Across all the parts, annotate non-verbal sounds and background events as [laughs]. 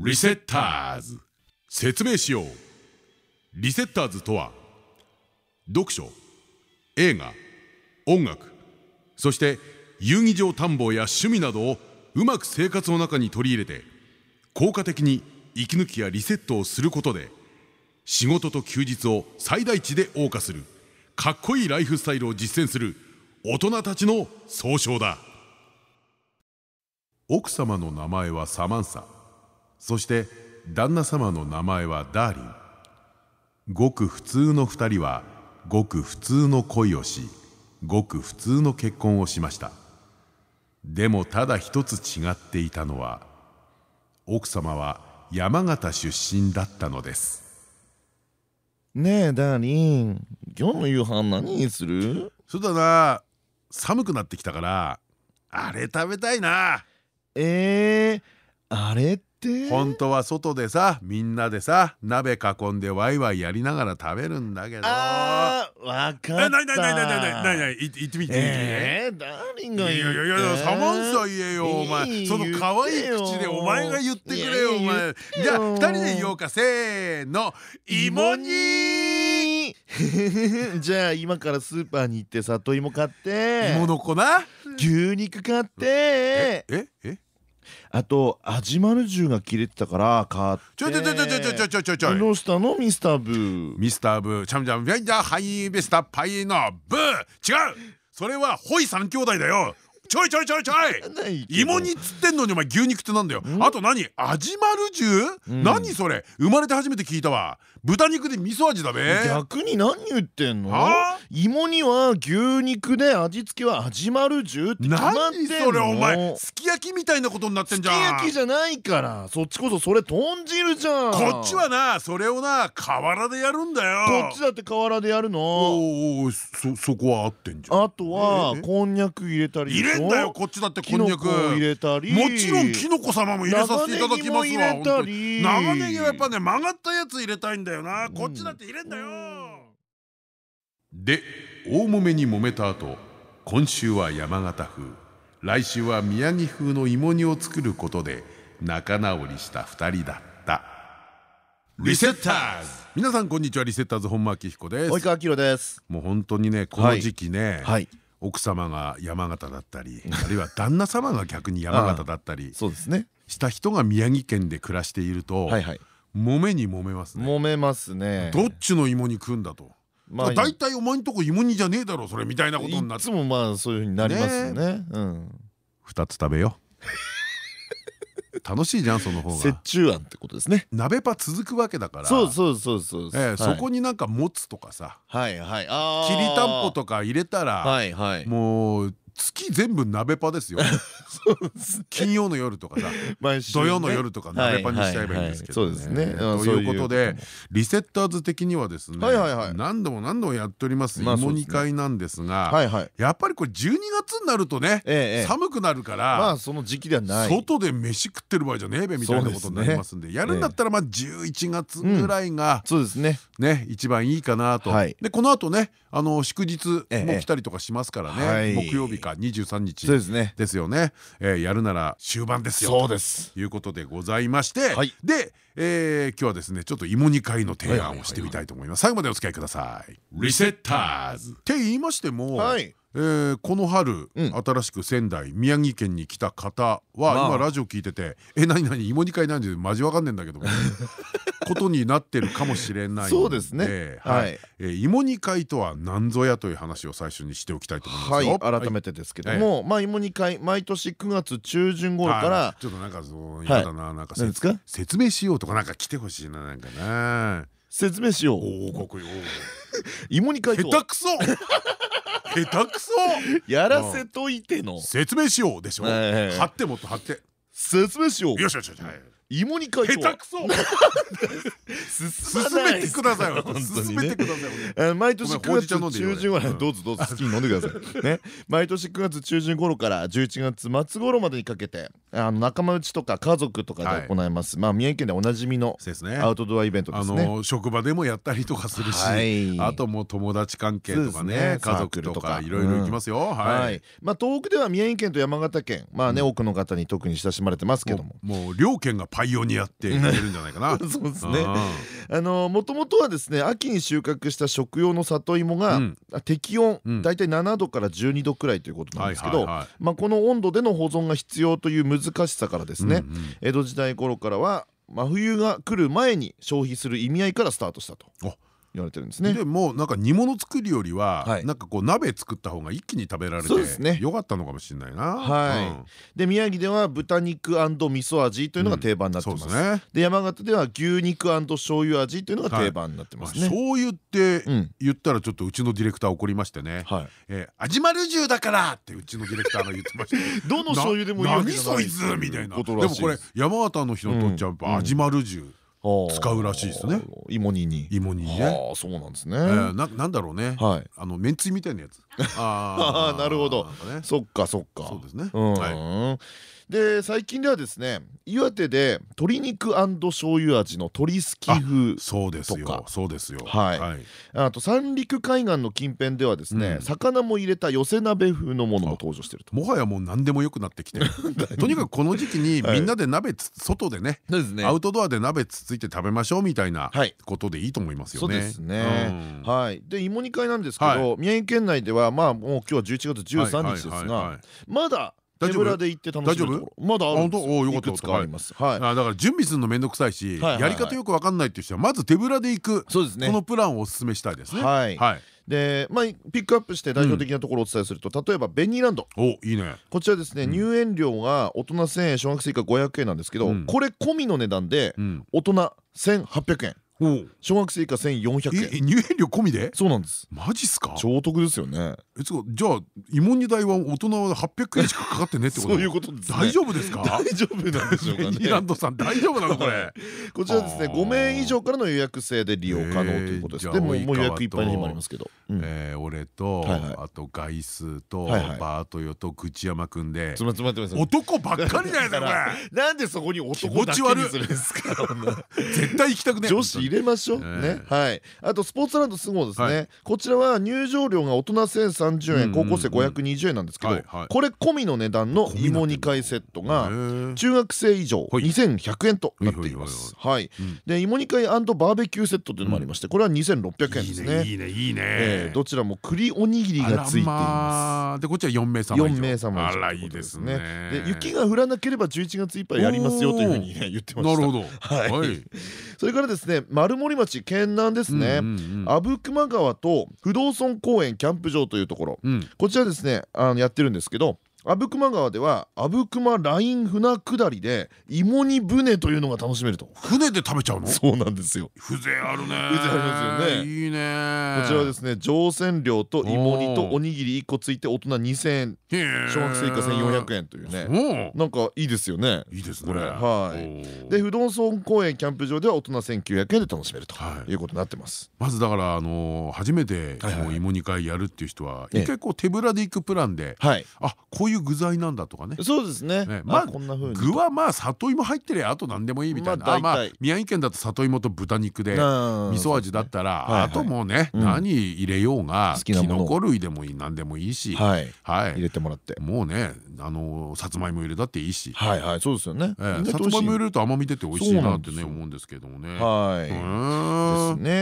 リセッターズ。説明しよう。リセッターズとは読書映画音楽そして遊戯場探訪や趣味などをうまく生活の中に取り入れて効果的に息抜きやリセットをすることで仕事と休日を最大値で謳歌するかっこいいライフスタイルを実践する大人たちの総称だ。奥様の名前はサマンサ。そして旦那様の名前はダーリン。ごく普通の二人はごく普通の恋をしごく普通の結婚をしました。でもただ一つ違っていたのは奥様は山形出身だったのです。ねえダーリン。今日の夕飯何にする？そうだな。寒くなってきたからあれ食べたいな。えー、あれって本当は外でさみんなでさ鍋囲んでワイワイやりながら食べるんだけど。あーわかった。えなになになになになになになに言ってみて。えー、ダーリンが言って。いやいやいやサマンサ言えよお前。いいその可愛い口でお前が言ってくれよお前。じゃあ二人で言おうか。せーの。芋煮。[laughs] じゃあ今からスーパーに行って里芋買って。芋の粉？な牛肉買って。えええ？あと味まる重が切れてたから買ってちょちょちょちょちょちょちょちょちょどうしたのミスターブー。ミスターブー。チャムチャムビャンジャーハイベスタパイのブー。違う。それはホイ三兄弟だよちょいちょいちょいちょい。芋煮っつってんのにお前牛肉ってなんだよ。あと何？味まる重何それ？生まれて初めて聞いたわ。豚肉で味噌味だべ。逆に何言ってんの？は芋には牛肉で味付けは味まる重って決まってんの。何それお前？すき焼きみたいなことになってんじゃん。すき焼きじゃないから。そっちこそそれ豚汁じゃん。こっちはなそれをな河原でやるんだよ。こっちだって河原でやるの。おおそそこは合ってんじゃん。あとはこんにゃく入れたり入れんだよこっちだってこんにゃく。入れたり。もちろんきのこ様も入れさせていただきますわ長ネギも入れたり。長ネギはやっぱね曲がったやつ入れたいんだよな。こっちだって入れんだよ。で大揉めに揉めた後今週は山形風。来週は宮城風の芋煮を作ることで仲直りした二人だった。リセッターズ。皆さんこんにちは。リセッターズ本間明彦です。及川明です。もう本当にねこの時期ね、はい奥様が山形だったりあるいは旦那様が逆に山形だったりそうですね。した人が宮城県で暮らしているとはいはい。揉めに揉めますね。揉めますね。どっちの芋煮食うんだと。まあ大体お前んとこ芋煮じゃねえだろそれみたいなことになっていつもまあそういうふうになりますよね。うん。2つ食べよう楽しいじゃんその方折が衷案ってことですね。鍋パ続くわけだから。そうそうそうそうええそこにになんかもつとかさ。はいはい。あきりたんぽとか入れたらはいはい。もう月全部鍋パですよ。[laughs] 金曜の夜とかさ土曜の夜とか鍋パにしちゃえばいいんですけどそうですね。ということでリセッターズ的にはですね何度も何度もやっておりますまあ芋煮会なんですがやっぱりこれ12月になるとねええ寒くなるかまあらその時期ではない。外で飯食ってる場合じゃねえべみたいなことになりますんでやるんだったらまあ11月ぐらいがそうですね。ね一番いいかなと。はい。でこの後ねあの祝日ええも来たりとかしますからはい。ね木曜日か23日ですね。ですよね。えーやるなら終盤ですよ。そうです。ということでございましてはい。でえー今日はですねちょっと芋煮会の提案をしてみたいと思います。最後までお付き合いください。リセッターズ。って言いましてもはいえーこの春、うん。新しく仙台宮城県に来た方は、まあ。今ラジオ聞いてて「え何何？芋煮会なんでマジわかんねえんだけど」[laughs] ことになってるかもしれないのそうですね。芋煮会とは何ぞやという話を最初にしておきたいと思いますよ。はい改めてですけどもまあ芋煮会毎年9月中旬頃かはらいちょっとなんかそう嫌だな、なんかせ何ですか？説明しようとかなんか来てほしいななんかな。説明しよう。おおかっこいい。[laughs] 芋煮会とは下手くそ。[laughs] 下手くそ。やらせといての説明しようでしょ。貼ってもっと貼って。説明しようよしよしよし。はい芋煮会下手くそ。[laughs] 進進めてくださいよ。[laughs] 本当進にね。めてください毎年9ごめんほうじ茶飲ん月中旬はうん。どうぞどうぞ好きに飲んでください。ね。毎年9月中旬頃から11月末頃までにかけてあの仲間内とか家族とかで行います。まあ宮城県でおなじみの。アウトドアイベントであすね。の職場でもやったりとかするし、はい。あともう友達関係とかねね。家族とかいろいろ行きますよ。ははい。い。まあ東北では宮城県と山形県まあね多くの方に特に親しまれてますけども。もうもう両県がパイオニアって言えるんじゃないかな。[laughs] そうですね。あのもともとはですね秋に収穫した食用の里芋が適温だいたい7度から12度くらいということなんですけどまあこの温度での保存が必要という難しさからですね江戸時代頃からは真冬が来る前に消費する意味合いからスタートしたと。言われてるんですね。でもなんか煮物作るよりは、はい、なんかこう鍋作った方が一気に食べられて、ね、よかったのかもしれないな。はい、うん、で宮城では豚肉味噌味というのが定番になってます、うん、ね、で山形では牛肉醤油味というのが定番になってますね、はい、醤油って言ったらちょっとうちのディレクター怒りましてね「はい、えー、味丸重だから!」ってうちのディレクターが言ってました [laughs] どの醤油でもいいわけじゃない。何そいつみたいな。でもこれ山形の人にとっちゃ味丸重、使うらしいですね。芋煮に。芋煮ね。ああそうなんですね。ななんだろうね。あのめんつゆみたいなやつ。ああ [laughs] なるほど。そっかそっか。そうですね。はいで最近ではですね岩手で鶏肉醤油味の鶏すき風そうですよ。そうですよ。はい。あと三陸海岸の近辺ではですね魚も入れた寄せ鍋風のものも登場してると。もはやもう何でもよくなってきて [laughs] とにかくこの時期にみんなで鍋外でねアウトドアで鍋つついて食べましょうみたいなことでいいと思いますよね。そうですね。はい。で芋煮会なんですけど宮城県内ではまあもう今日は11月13日ですがまだ手ぶらで行って楽しめるところ。まだあるんですよ。いくつかあります。はい。だから準備するの面倒くさいしやり方よく分かんないっていう人はまず手ぶらで行く。そうですね。このプランをお勧めしたいですね。はい。でまあピックアップして代表的なところをお伝えすると例えばベニーランド。おいいね。こちらですね入園料が大人1000円小学生以下500円なんですけどこれ込みの値段で大人1800円小学生以下1400円。入園料込みで？そうなんです。マジっすか？超得ですよね。えじゃあ芋煮代は大人は800円しかかかってねってこと？[laughs] そういうことです大丈夫ですか？大丈夫なんでしょうかね。[laughs] ニランドさん大丈夫なのこれ。[laughs] こちらですね5名以上からの予約制で利用可能ということです。でももう予約いっぱいの日もありますけど。俺とあと外数とバートヨと口山くんで。男ばっかりだよこれ。なんでそこに男だけにするんですか？絶対行きたくね女子入れましょう。ね。はい。あとスポーツランドスゴですね。こちらは入場料が大人1030円高校生520円なんですけどこれ込みの値段の芋2回セットが中学生以上2100円となっています。はい。で芋2回バーベキューセットというのもありましてこれは2600円ですね。いいねいいねどちらも栗おにぎりがついています。でこっちは4名様4名様あらいいですね。で雪が降らなければ11月いっぱいやりますよというふうに言ってました。なるほど。[laughs] はいそれからですね丸森町県南ですね。阿武隈川と不動村公園キャンプ場というところ。こちらですねあのやってるんですけど阿武隈川では阿武隈ライン船下りで芋煮船というのが楽しめると。船で食べちゃうの？そうなんですよ。風情あるね。風情ありますよね。いいね。こちらはですね乗船料と芋煮とおにぎり1個ついて大人2000円。小学生以下1400円というね。なんかいいですよね。いいですね。これ。はい。で不動尊公園キャンプ場では大人1900円で楽しめるとい。うことになってます。まずだからあの初めて芋煮会やるっていう人は一回こう手ぶらで行くプランであこういう具材なんだとかね。そうですね。まあこんな風に。具はまあ里芋入ってりゃあと何でもいいみたいな。まあ宮城県だと里芋と豚肉で味噌味だったらあともうね何入れようがきの。こ類でもいい何でもいいし。はい。入れてもらって。もうねあのさつまいも入れたっていいし。はいはいそうですよね。さつまいも入れると甘み出て美味しいなってね思うんですけどもね。は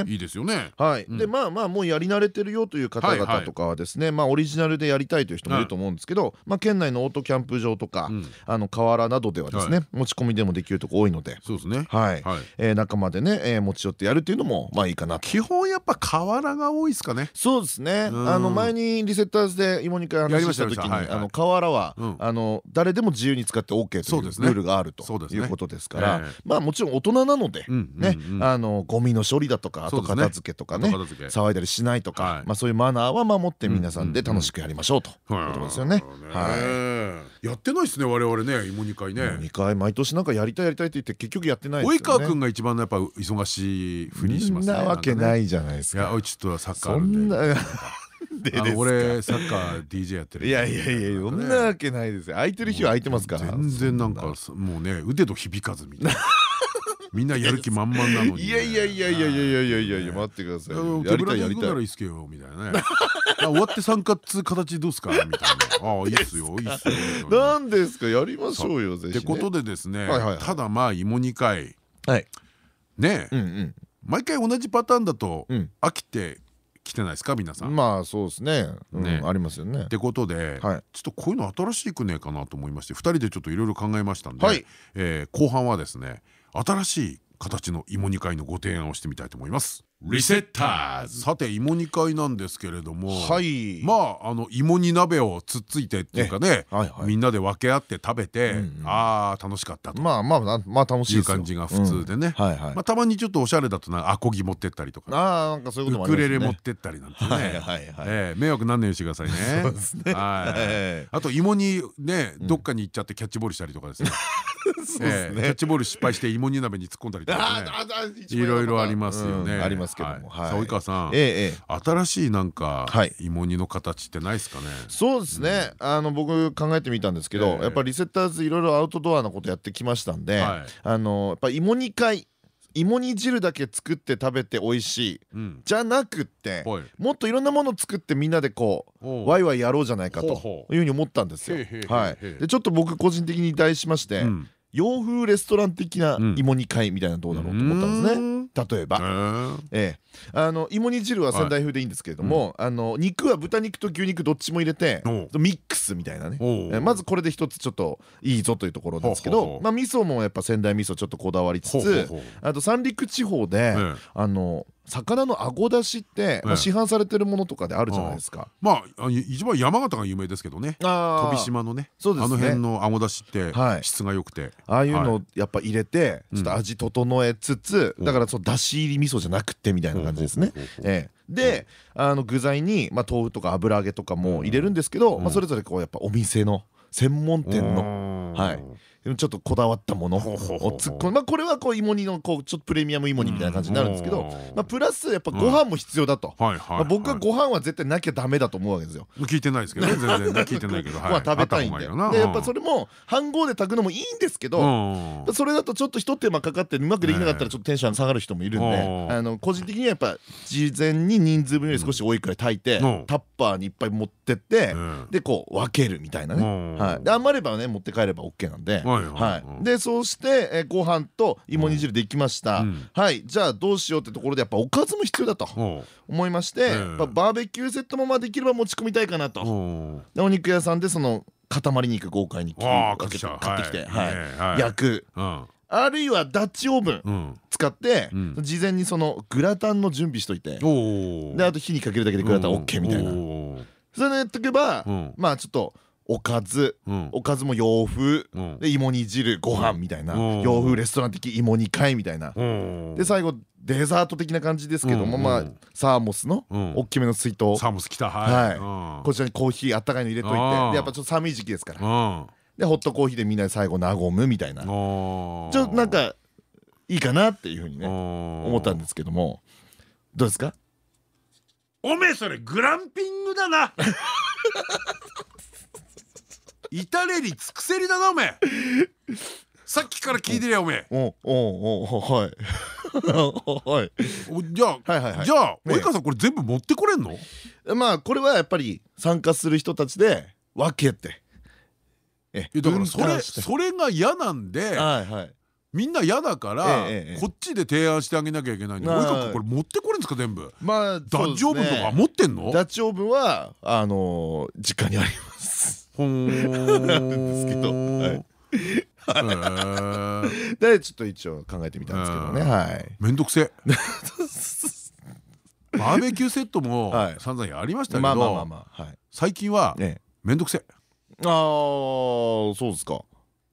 い。いいですよね。はい。でまあまあもうやり慣れてるよという方々とかはですねまあオリジナルでやりたいという人もいると思うんですけどまあ県内のオートキャンプ場とかあの河原などではですね持ち込みでもできるとこ多いのでそうですね。はい。仲間でね持ち寄ってやるっていうのもまあいいかな基本やっぱ河原が多いですかね。そうですね。あの前にリセッターズで芋煮会話した時にあの河原はあの誰でも自由に使って OK というルールがあるということですからまあもちろん大人なのでねあのゴミの処理だとかあと片付けとかね騒いだりしないとかまあそういうマナーは守って皆さんで楽しくやりましょうということですよね。やってないですね我々ね芋煮会ね。芋煮会毎年なんかやりたいやりたいって言って結局やってない及川君が一番やっぱ忙しいふりしますね。なわけないじゃないですか。いやちょっとサッカーあるんで。俺サッカー DJ やってるいやいやいやそんなわけないですよ。空いてる日は空いてますから。全然なんかもうね腕と響かずみたいな。[laughs] みんなやる気満々なのにいやいやいやいやいやいやいやいや待ってください。やりたいやりたいならいいっすけよみたいなね終わって参加っつ形どうすか？みたいな。ああいいっすよいいっすよ。[laughs] なんですか？やりましょうよぜひってことでですねただまあ芋煮会。ね毎回同じパターンだと飽きて来てないですか？皆さん。まあそうですね。ねありますよね。ってことでちょっとこういうの新しいくねえかなと思いまして2人でちょっといろいろ考えましたんで後半はですね新しい形の芋煮会のご提案をしてみたいと思いますリセッターズ。さて芋煮会なんですけれども、はい、まああの芋煮鍋をつっついてっていうかね、はいはい、みんなで分け合って食べて、うんうん、ああ楽しかったと。まあまあまあ楽しい感じが普通でね。たまにちょっとおしゃれだとなアコギ持ってったりとか。あなんかそういうことウクレレ持ってったりなんてね。迷惑なんねよしてくださいね。あと芋煮ねどっかに行っちゃってキャッチボールしたりとかですね [laughs] キャッチボール失敗して芋煮鍋に突っ込んだりとかね。いろいろありますよね。ありますけども。及川さん。新しいなんか芋煮の形ってないですかね？そうですね。あの僕考えてみたんですけどやっぱりリセッターズいろいろアウトドアなことやってきましたんであのやっぱ芋煮会芋煮汁だけ作って食べて美味しい、うん、じゃなくってもっといろんなもの作ってみんなでこうワイワイやろうじゃないかというふうに思ったんですよ。はい、でちょっと僕個人的に題しまして、うん、洋風レストラン的な芋煮会みたいなのどうだろうと思ったんですね。例えば、ええ、あの芋煮汁は仙台風でいいんですけれども、あの肉は豚肉と牛肉どっちも入れてミックスみたいなね。まずこれで一つちょっといいぞというところですけどまあ味噌もやっぱ仙台味噌ちょっとこだわりつつあと三陸地方であの魚のあごだしって市販されてるものとかであるじゃないですか。まあ一番山形が有名ですけどね。飛島のね。あの辺のあごだしって質が良くて。ああいうのやっぱ入れてちょっと味整えつつだからそのだし入り味噌じゃなくてみたいな感じですね。であの具材に豆腐とか油揚げとかも入れるんですけどそれぞれこうやっぱお店の専門店の。はいちょっとこだわったものを突っ込むまあこれはこう芋煮のこうちょっとプレミアム芋煮みたいな感じになるんですけどまあプラスやっぱご飯も必要だと。僕はご飯は絶対なきゃダメだと思うわけですよ。聞いてないですけどね全然。聞いてないけど。まあ食べたいんで。でやっぱそれも飯盒で炊くのもいいんですけどそれだとちょっとひと手間かかってうまくできなかったらちょっとテンション下がる人もいるんであの個人的にはやっぱ事前に人数分より少し多いくらい炊いてタッパーにいっぱい持ってってでこう分けるみたいなね。はい。で余ればね持って帰れば OK なんではいでそうしてえご飯と芋煮汁できました。はい。じゃあどうしようってところでやっぱおかずも必要だと思いましてバーベキューセットもまあできれば持ち込みたいかなと。でお肉屋さんでその塊肉豪快に買ってきて。焼く。あるいはダッチオーブン使って事前にそのグラタンの準備しといて。であと火にかけるだけでグラタン OK みたいな。それでやっとけばまあちょっとおかず、おかずも洋風、で芋煮汁ご飯みたいな、洋風レストラン的芋煮会みたいな、で最後デザート的な感じですけども、まあサーモスの大きめの水筒、サーモスきた。はい、こちらにコーヒーあったかいの入れといて。でやっぱちょっと寒い時期ですから、でホットコーヒーでみんなで最後和むみたいな。ちょっとなんかいいかなっていうふうにね思ったんですけども。どうですか？おめえそれグランピングだな [laughs] 至れり尽くせりだなおめえ。さっきから聞いてりゃおめえ。おおおはい。[laughs] はい。じゃあじゃあ及川さんこれ全部持ってこれんの？まあこれはやっぱり参加する人たちで分けて。えだからそれそれが嫌なんでみんな嫌だからこっちで提案してあげなきゃいけないんで及川君これ持ってこれんですか全部？まあダッチオーブンとか持ってんの？ダッチオーブンはあの実家にありますなんですけど。はい。でちょっと一応考えてみたんですけどね。はい。めんどくせ [laughs] バーベキューセットも散々やりましたけど最近はめんどくせああそうですか。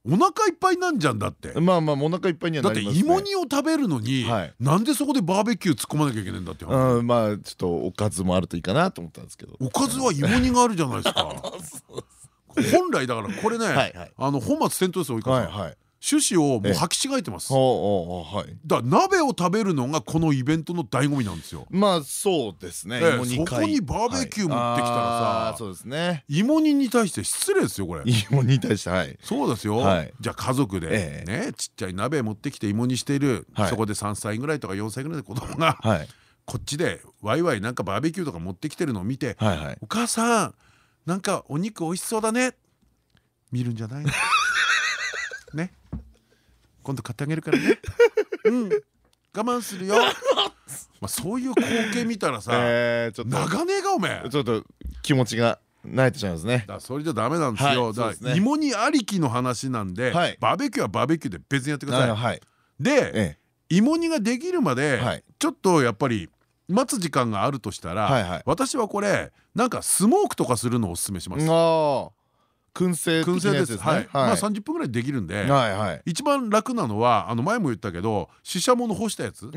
お腹いっぱいなんじゃんだって。まあまあお腹いっぱいにはだって芋煮を食べるのになんでそこでバーベキュー突っ込まなきゃいけないんだってまあちょっとおかずもあるといいかなと思ったんですけど。おかずは芋煮があるじゃないですか [laughs] 本来だからこれねあの本末転倒ですよ及川さん趣旨をもう履き違えてます。だ鍋を食べるのがこのイベントの醍醐味なんですよ。まあそうですね。そこにバーベキュー持ってきたらさ、そうですね。芋煮に対して失礼ですよこれ。芋煮に対してはい。そうですよ。じゃあ家族でねちっちゃい鍋持ってきて芋煮しているそこで3歳ぐらいとか4歳ぐらいの子供がこっちでワイワイなんかバーベキューとか持ってきてるのを見て「お母さんなんかお肉美味しそうだね」見るんじゃない？の [laughs] ね。今度買ってあげるからね。うん。我慢するよ。まあそういう光景見たらさ長ねえがおめちょっと気持ちが慣れてしまいますね。だそれじゃダメなんですよ、だから芋煮ありきの話なんで、バーベキューはバーベキューで別にやってください、で、芋煮ができるまで、ちょっとやっぱり待つ時間があるとしたら、私はこれなんかスモークとかするのをおすすめします。燻製燻製です。はい。まあ30分ぐらいできるんで一番楽なのはあの前も言ったけどししゃもの干したやつ。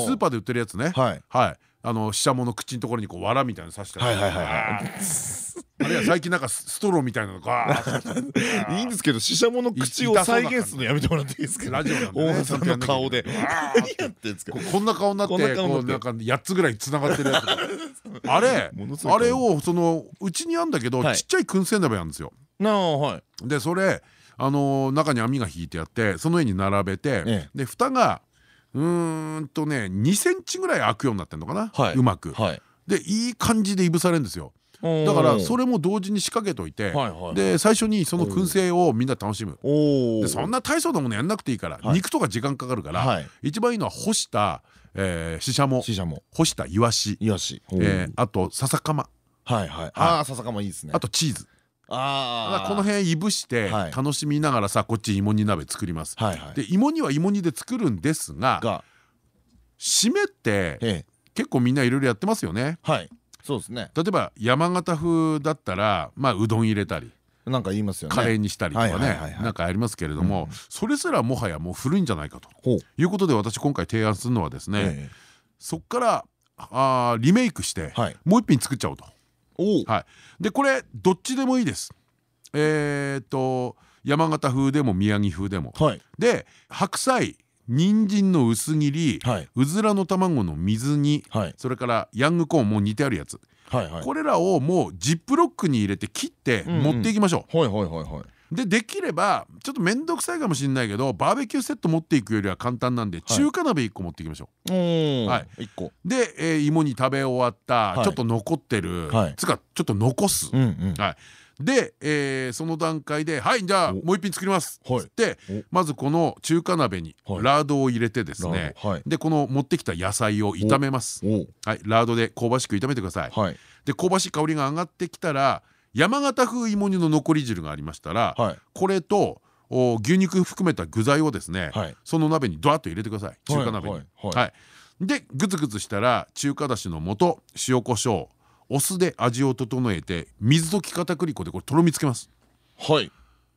スーパーで売ってるやつね。はい。あのししゃもの口のところにこう藁みたいなの刺してあるいは [laughs] 最近なんかストローみたいなのが [laughs] いいんですけどししゃもの口を再現するのやめてもらっていいですか？ラジオなんで大さんの顔で。何やってんですか？こんな顔になってこうなんか8つぐらいつながってるやつ。[laughs] あれあれをそのうちにあんだけどちっちゃい燻製鍋なんですよ。でそれあの中に網が引いてあってその上に並べてで蓋がうんとね2センチぐらい開くようになってんのかな、はい、うまく。はい、でいい感じでいぶされるんですよ。だからそれも同時に仕掛けといてで最初にその燻製をみんな楽しむ。でそんな大層なものやんなくていいから肉とか時間かかるから一番いいのは干したししゃも干したいわしあと笹かま。ああ笹かまいいですね。あとチーズ。あこの辺いぶして楽しみながらさこっち芋煮鍋作ります。で芋煮は芋煮で作るんですが締めって結構みんないろいろやってますよね。そうですね。例えば山形風だったらまあうどん入れたり。なんか言いますよね。カレーにしたりとかねなんかありますけれどもそれすらもはやもう古いんじゃないかということで私今回提案するのはですねそっからあリメイクしてもう一品作っちゃおうと。はい、でこれどっちでもいいです。えー、っと山形風でも宮城風でも。はい、で白菜人参の薄切り、はい、うずらの卵の水煮、はい、それからヤングコーンも煮てあるやつ。これらをもうジップロックに入れて切って持っていきましょう。でできればちょっと面倒くさいかもしれないけどバーベキューセット持っていくよりは簡単なんで中華鍋1個持っていきましょう。はい、個。で、えー、芋に食べ終わった、ちょっと残ってる、つかちょっと残す。はいで、えー、その段階で「はいじゃあもう一品作ります」っつってまずこの中華鍋にラードを入れてですねでこの持ってきた野菜を炒めます。はいラードで香ばしく炒めてください。で香ばしい香りが上がってきたら山形風芋煮の残り汁がありましたら、はい、これと牛肉含めた具材をですね、はい、その鍋にドワッと入れてください。中華鍋に。はい。でグツグツしたら中華だしの素塩コショウお酢で味を整えて水溶き片栗粉でこれとろみつけます。はい。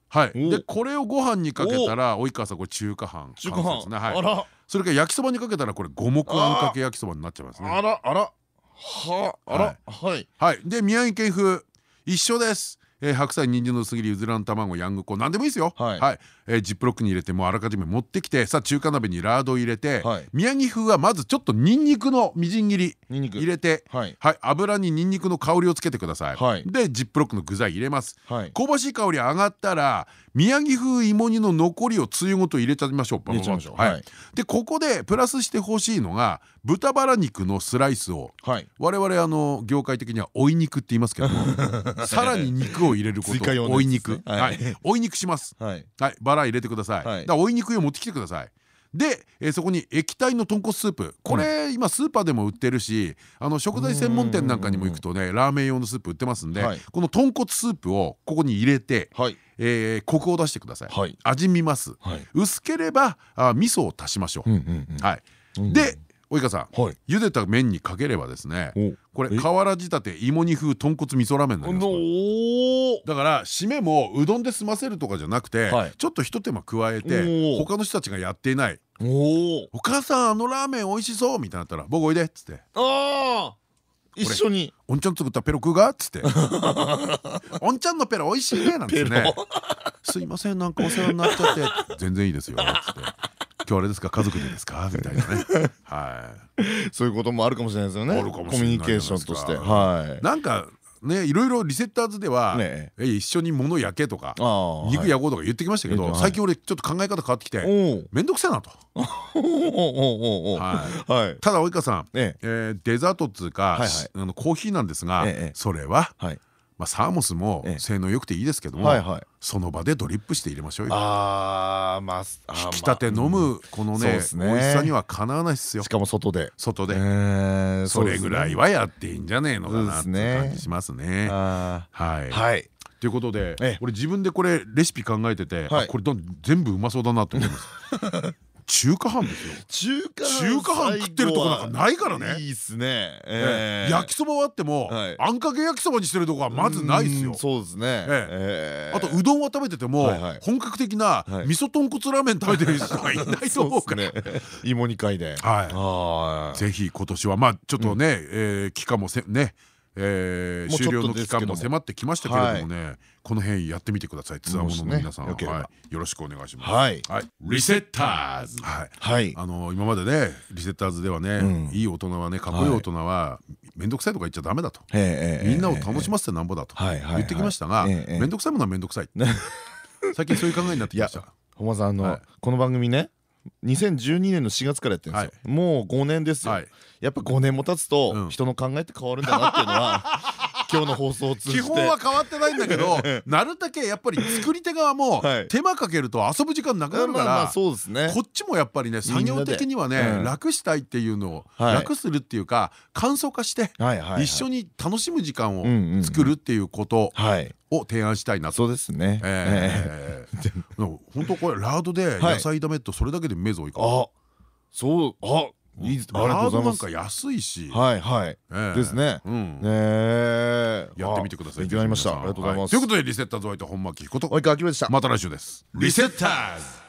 はい、でこれをご飯にかけたら及川さんこれ中華飯中華飯。ですね。はい。それから焼きそばにかけたらこれ五目あんかけ焼きそばになっちゃいますね。あらあら。はあら。はい。はい。で宮城県風。一緒です。えー、白菜人参の薄切りうずらの卵ヤングコーン。何でもいいですよ。はい、はい、えー、ジップロックに入れてもうあらかじめ持ってきてさあ中華鍋にラードを入れて、はい、宮城風はまずちょっとニンニクのみじん切り入れて、はい、はい、油にニンニクの香りをつけてください、はい、でジップロックの具材入れます、はい、香ばしい香り上がったら宮城風芋煮の残りをつゆごと入れちゃいましょう。入れちゃいましょう、はい、でここでプラスしてほしいのが豚バラ肉のスライスを、はい、我々あの業界的には追い肉って言いますけど [laughs] さらに肉を入れること追い肉。はい。追い肉します。はい。バラ入れてください。だから追い肉を持ってきてください。で、えー、そこに液体の豚骨スープ。これ、今スーパーでも売ってるしあの食材専門店なんかにも行くとねラーメン用のスープ売ってますんで、はい、この豚骨スープをここに入れて、はい、えー、コクを出してください、はい、味見ます、薄ければあ味噌を足しましょう、はい。で及川さん、はい、茹でた麺にかければですねこれ瓦仕立て芋煮風豚骨味噌ラーメンになりますだから締めもうどんで済ませるとかじゃなくて、はい、ちょっとひと手間加えて他の人たちがやっていない「お母さんあのラーメン美味しそう」みたいなったら「僕おいで」っつって。ああ一緒に「おんちゃん作ったペロ食うが?」っつって [laughs]「おんちゃんのペロ美味しい？ね」なんてね「すいませんなんかお世話になっちゃって全然いいですよ」っつって。今日あれですか？家族でですか？みたいなね。はい。[laughs] そういうこともあるかもしれないですよね。コミュニケーションとして。はい。なんかねいろいろリセッターズでは一緒に物焼けとか肉焼こうとか言ってきましたけど最近俺ちょっと考え方変わってきて面倒くせえなと。ただ及川さんデザートっつうかコーヒーなんですがそれはまあ、サーモスも性能良くていいですけどもその場でドリップして入れましょうよ。あまあ引き立て飲むこのね美味しさにはかなわないですよ。しかも外で。外で。それぐらいはやっていいんじゃねえのかなって感じしますね。はい。ということで俺自分でこれレシピ考えててこれ全部うまそうだなと思います [laughs] 中華飯ですよ。中華中華飯食ってるとこなんかないからね。いいっすね。焼きそばはあってもあんかけ焼きそばにしてるとこはまずないですよ。そうですね。あとうどんは食べてても本格的な味噌豚骨ラーメン食べてる人がいないと思うから。芋煮会で。はい。ぜひ今年はまあちょっとね期間もねえー、終了の期間も迫ってきましたけれどもねこの辺やってみてください。ツアーものの皆さん、は。い、よろしくお願いします。はい、リセッターズ、はい、あの今までねリセッターズではね、いい大人はねかっこいい大人は面倒くさいとか言っちゃダメだと、みんなを楽しませてなんぼだと。言ってきましたが面倒くさいものは面倒くさい。[laughs] 最近そういう考えになってきました。本間さんあのこの番組ね2012年の4月からやってるんですよ、もう5年ですよ、やっぱ5年も経つと人の考えって変わるんだなっていうのは [laughs] 今日の放送を通じて。基本は変わってないんだけど [laughs] なるだけやっぱり作り手側も手間かけると遊ぶ時間なくなるからこっちもやっぱりね作業的にはね楽したいっていうのを楽するっていうか簡素化して一緒に楽しむ時間を作るっていうことを提案したいなそうですね。[laughs] 本当これラードで野菜炒めとそれだけで目ぞいかそうあいいありがとうございます。なんか安いし。はいはい。ですね。ねやってみてください。勉強になりました。ありがとうございます。ということでリセッターズお相手本間貴彦と及川明でした。また来週です。リセッターズ。